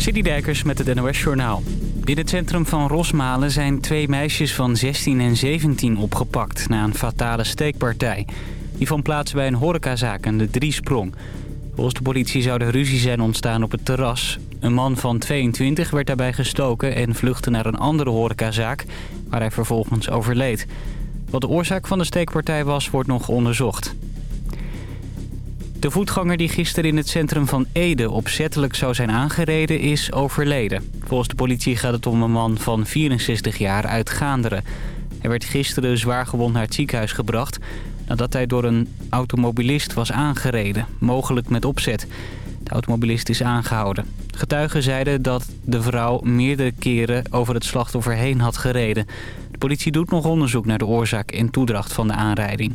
Dijkers met het NOS Journaal. In het centrum van Rosmalen zijn twee meisjes van 16 en 17 opgepakt... na een fatale steekpartij. Die vond plaats bij een horecazaak aan de Driesprong. Volgens de politie zou de ruzie zijn ontstaan op het terras. Een man van 22 werd daarbij gestoken en vluchtte naar een andere horecazaak... waar hij vervolgens overleed. Wat de oorzaak van de steekpartij was, wordt nog onderzocht. De voetganger die gisteren in het centrum van Ede opzettelijk zou zijn aangereden is overleden. Volgens de politie gaat het om een man van 64 jaar uit Gaanderen. Hij werd gisteren zwaar gewond naar het ziekenhuis gebracht... nadat hij door een automobilist was aangereden, mogelijk met opzet. De automobilist is aangehouden. Getuigen zeiden dat de vrouw meerdere keren over het slachtoffer heen had gereden. De politie doet nog onderzoek naar de oorzaak en toedracht van de aanrijding.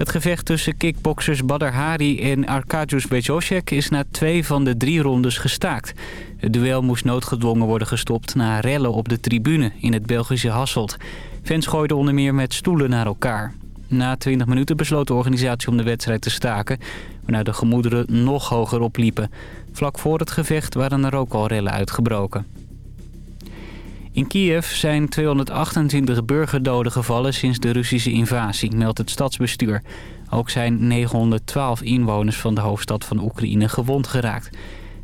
Het gevecht tussen kickboxers Badr Hari en Arkadiusz Bezosek is na twee van de drie rondes gestaakt. Het duel moest noodgedwongen worden gestopt na rellen op de tribune in het Belgische Hasselt. Fans gooiden onder meer met stoelen naar elkaar. Na 20 minuten besloot de organisatie om de wedstrijd te staken... waarna de gemoederen nog hoger opliepen. Vlak voor het gevecht waren er ook al rellen uitgebroken. In Kiev zijn 228 burgerdoden gevallen sinds de Russische invasie, meldt het stadsbestuur. Ook zijn 912 inwoners van de hoofdstad van Oekraïne gewond geraakt.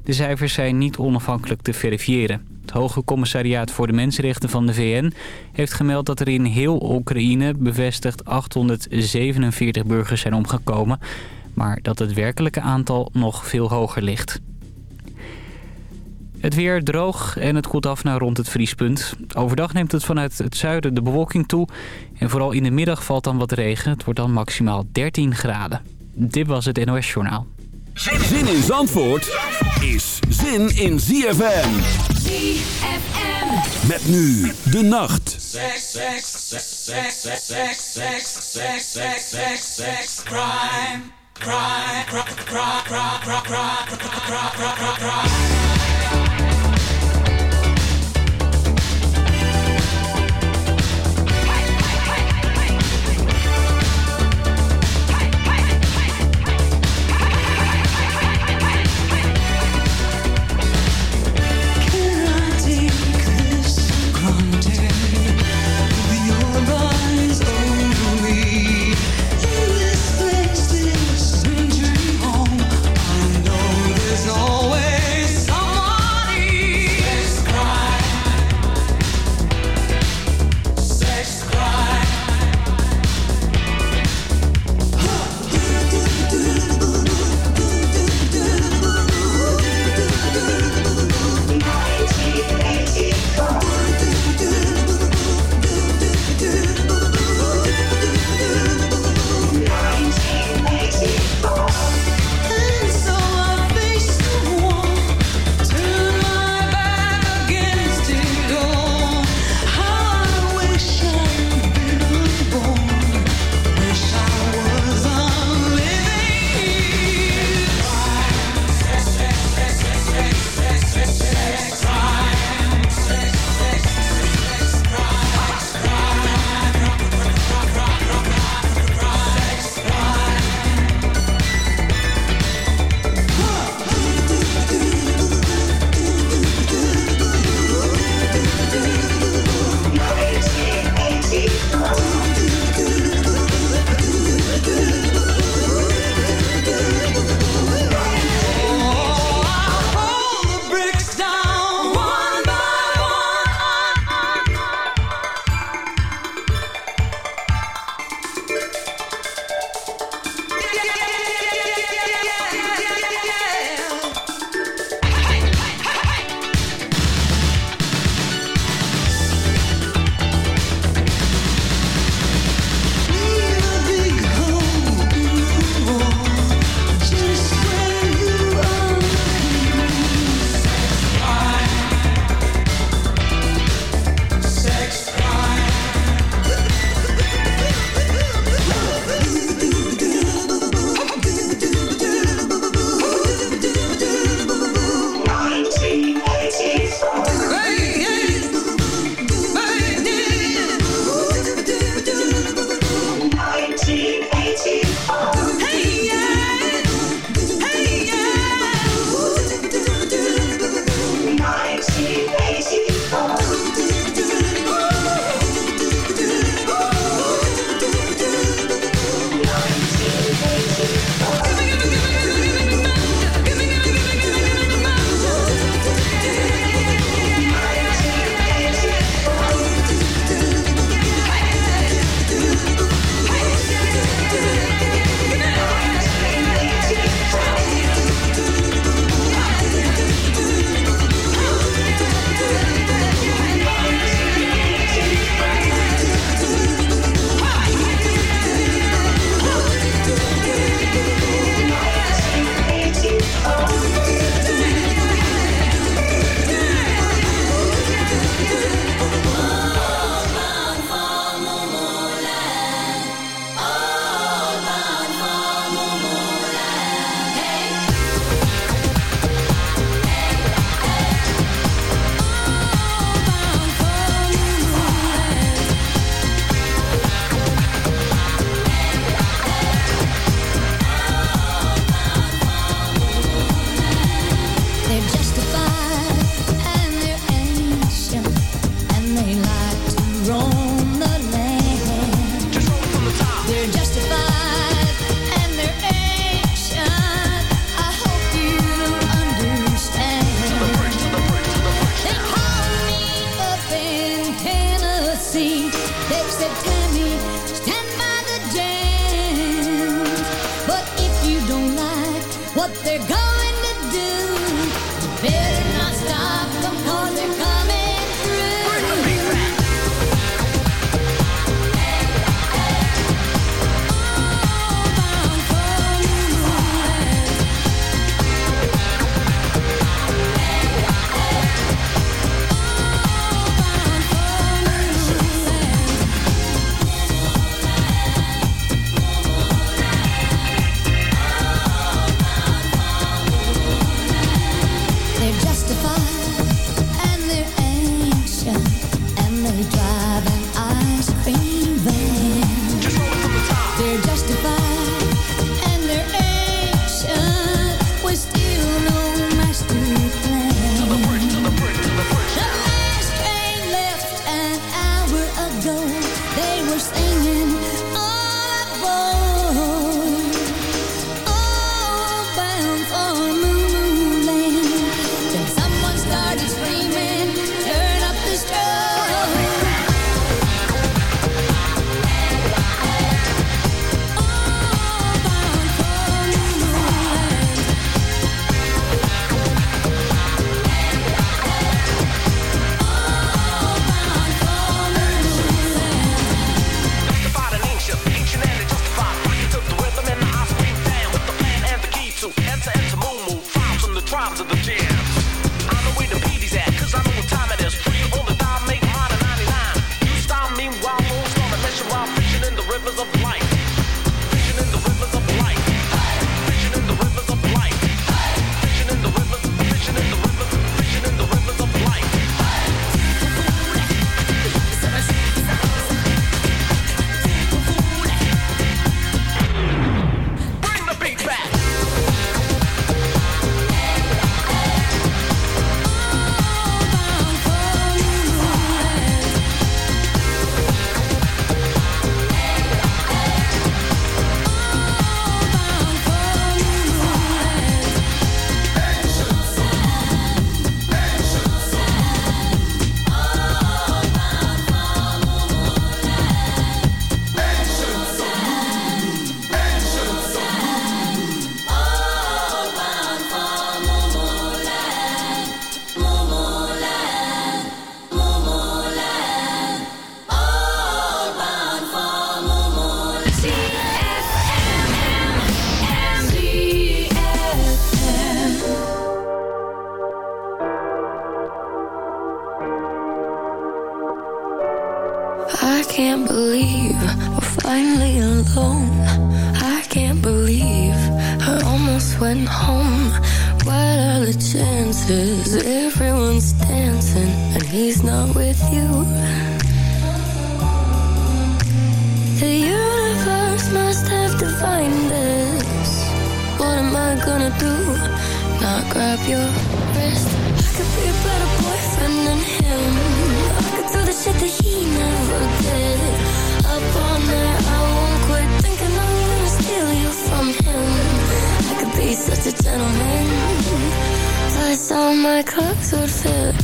De cijfers zijn niet onafhankelijk te verifiëren. Het Hoge Commissariaat voor de Mensenrechten van de VN heeft gemeld dat er in heel Oekraïne bevestigd 847 burgers zijn omgekomen, maar dat het werkelijke aantal nog veel hoger ligt. Het weer droog en het koelt af naar rond het vriespunt. Overdag neemt het vanuit het zuiden de bewolking toe. En vooral in de middag valt dan wat regen. Het wordt dan maximaal 13 graden. Dit was het NOS Journaal. Zin in Zandvoort is zin in ZFM. ZFM. Met nu de nacht. Sex, sex, sex, sex, sex, sex, sex, sex, sex, sex, sex, crime. Crime, crime, crime, crime, crime, crime, crime, crime, crime, crime. alone I can't believe I almost went home. What are the chances? Everyone's dancing And he's not with you. The universe must have defined this. What am I gonna do? Not grab your wrist. I could be a better boyfriend than him. I could do the shit that he never did. I'm him I could be such a gentleman. I saw my clothes would fit.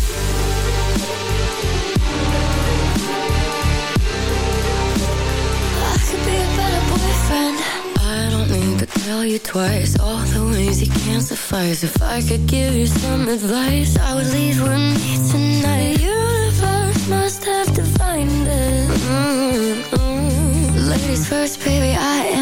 I could be a better boyfriend. I don't need to tell you twice All the ways you can't suffice. If I could give you some advice I would leave with me tonight. The universe must have defined it. Mm -hmm. Ladies first, baby, I am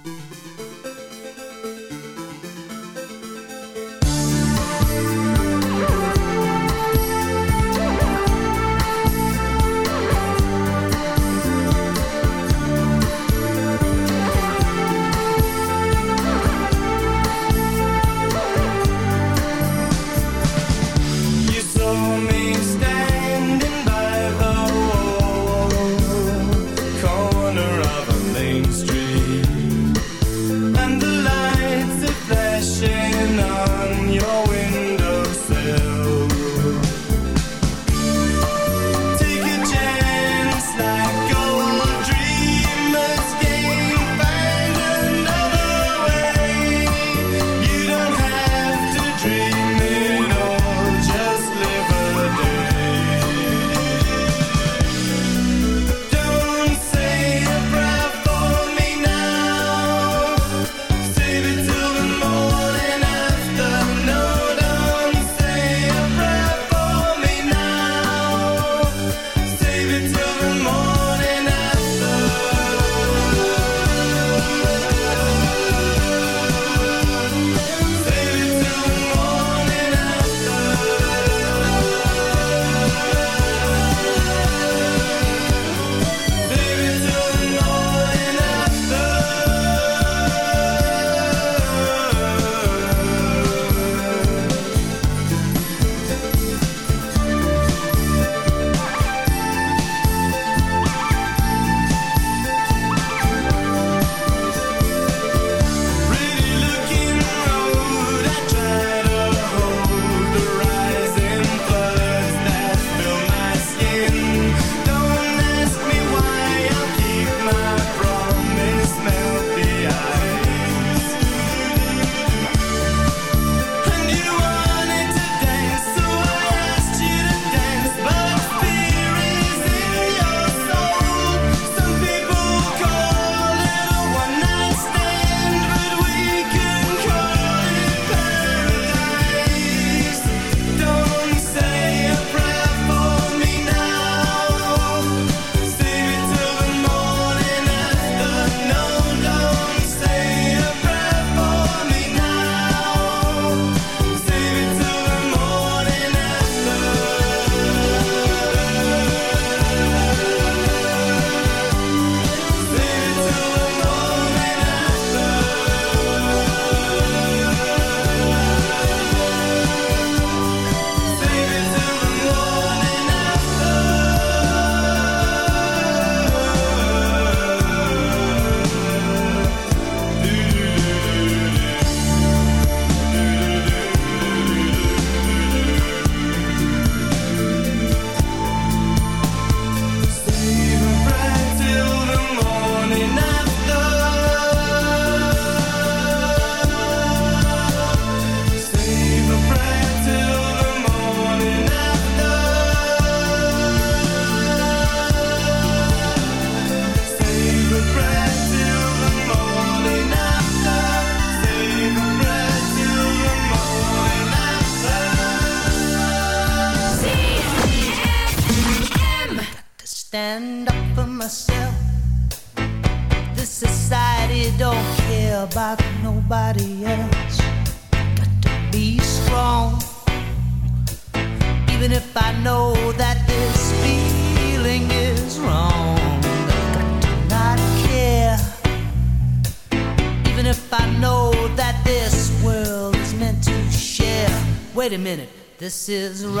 This is right.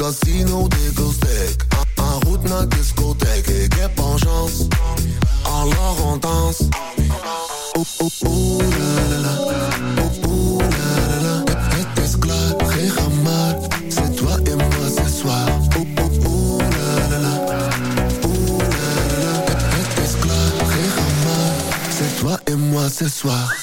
Casino, discotheek. En route naar discotheek. Ik heb een chance. Alors on danse. Oh, oh, oh, la, la, la. Oh, oh, la, la. Het is klaar, geen. C'est toi et moi ce soir. C'est toi et moi ce soir.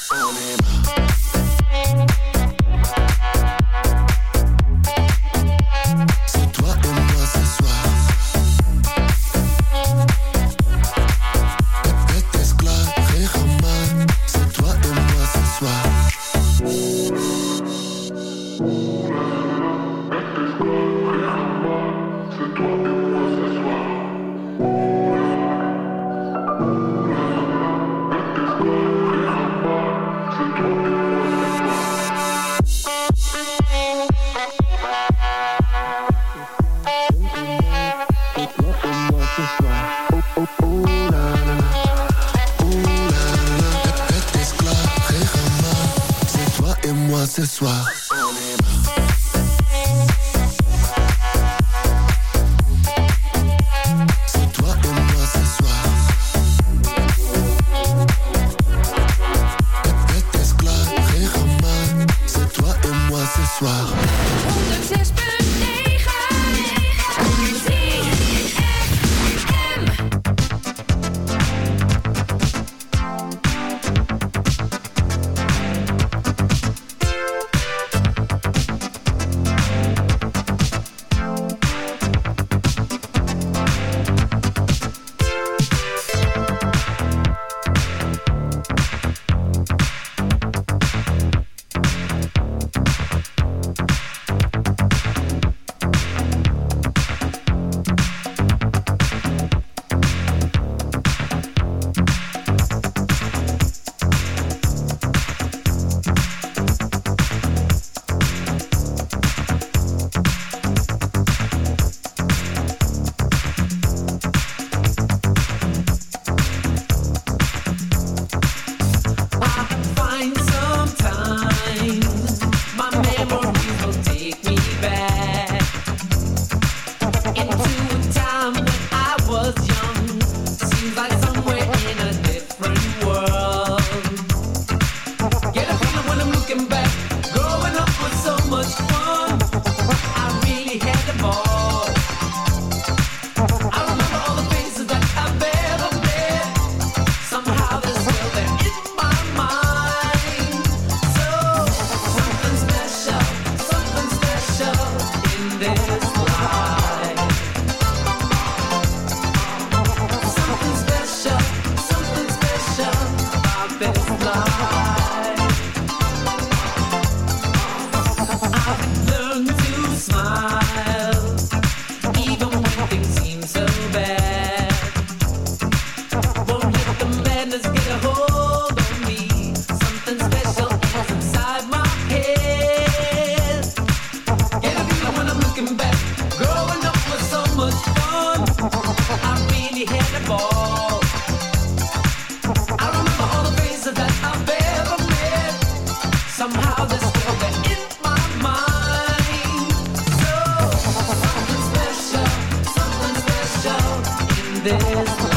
this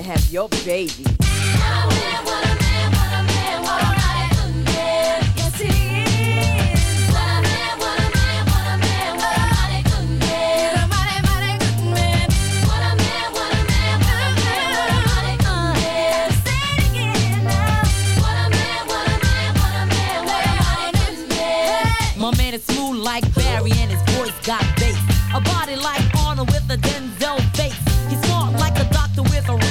Say it again now. My man is smooth like Barry and his voice got bass. A body like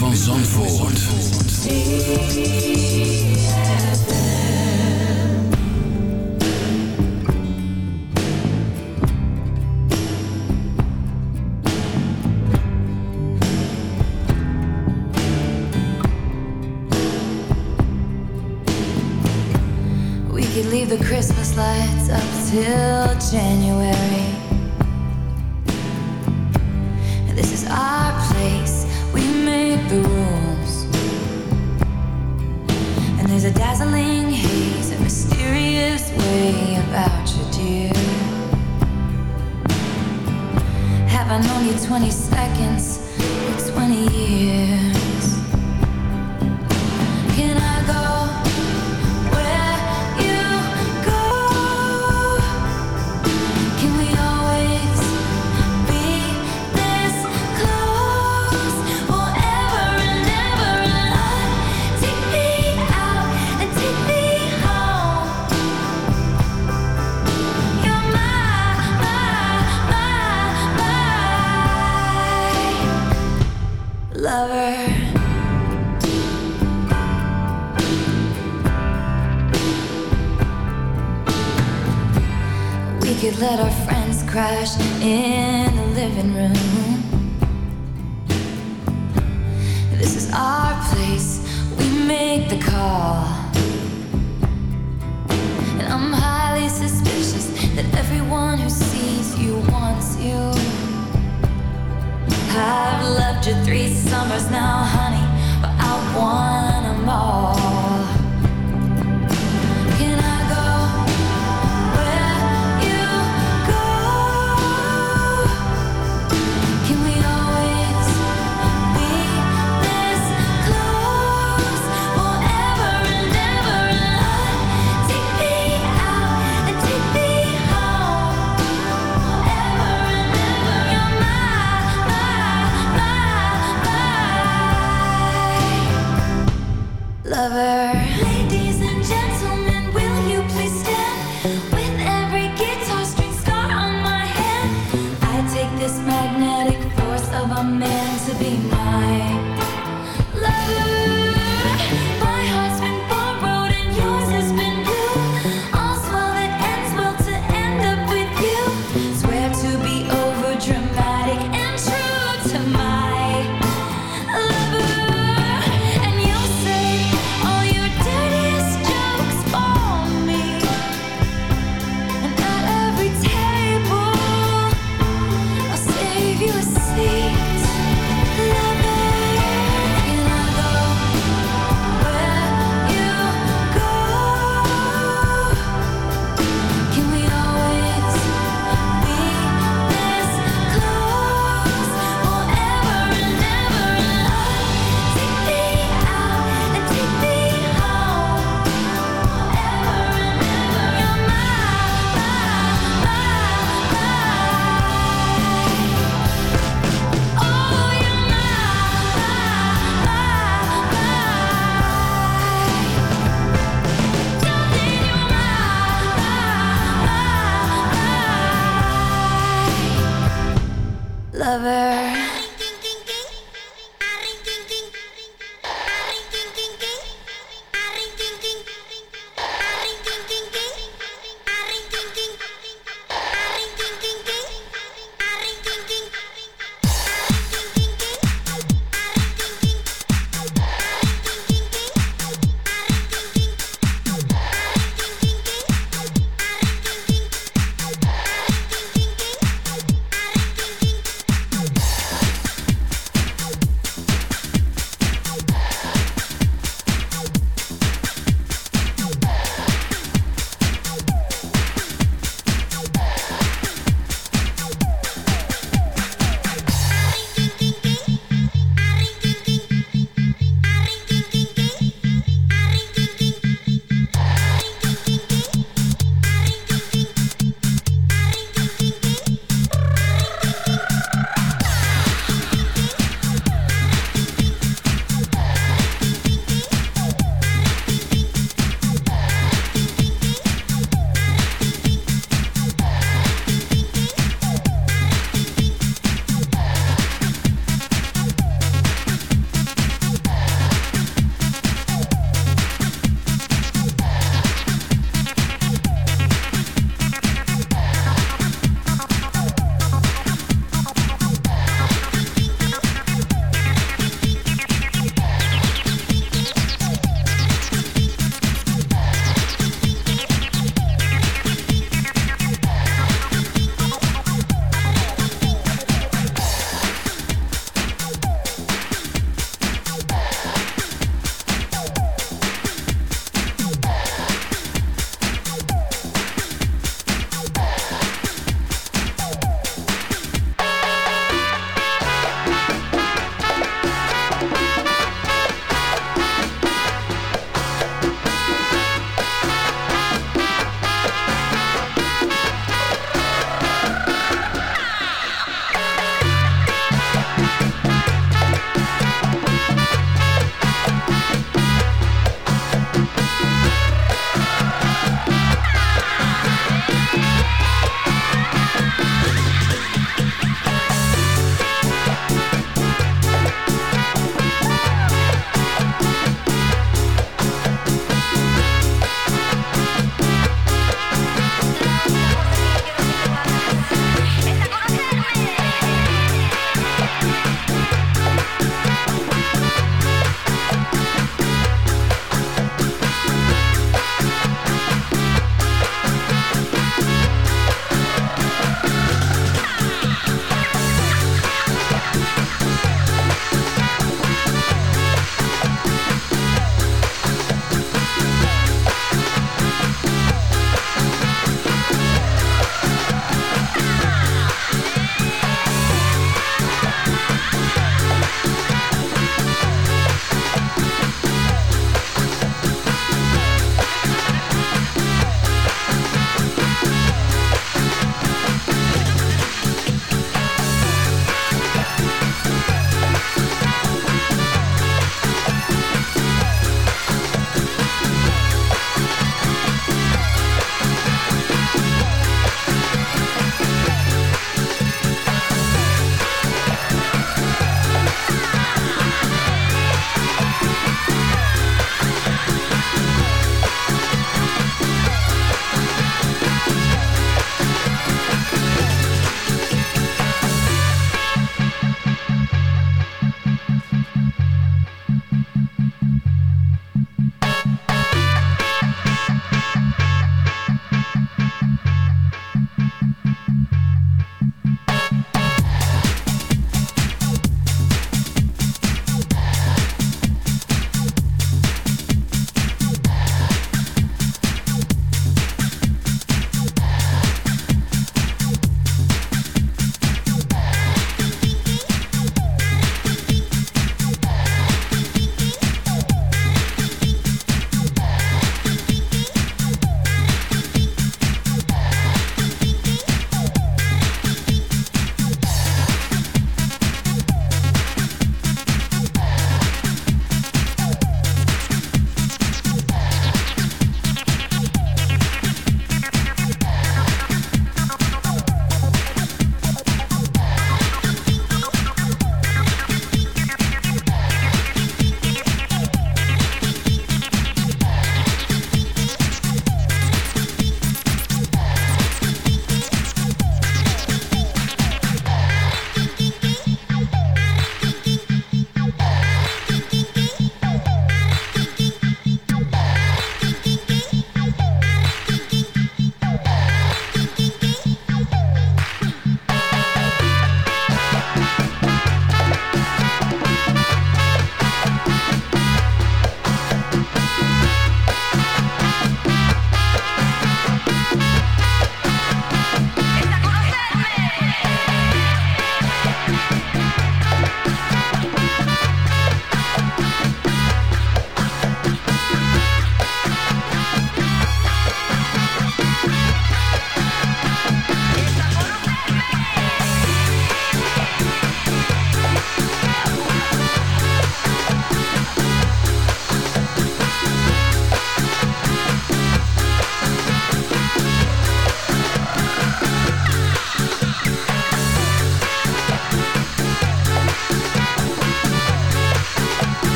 van Zandvoort. We could leave the Christmas lights up till January.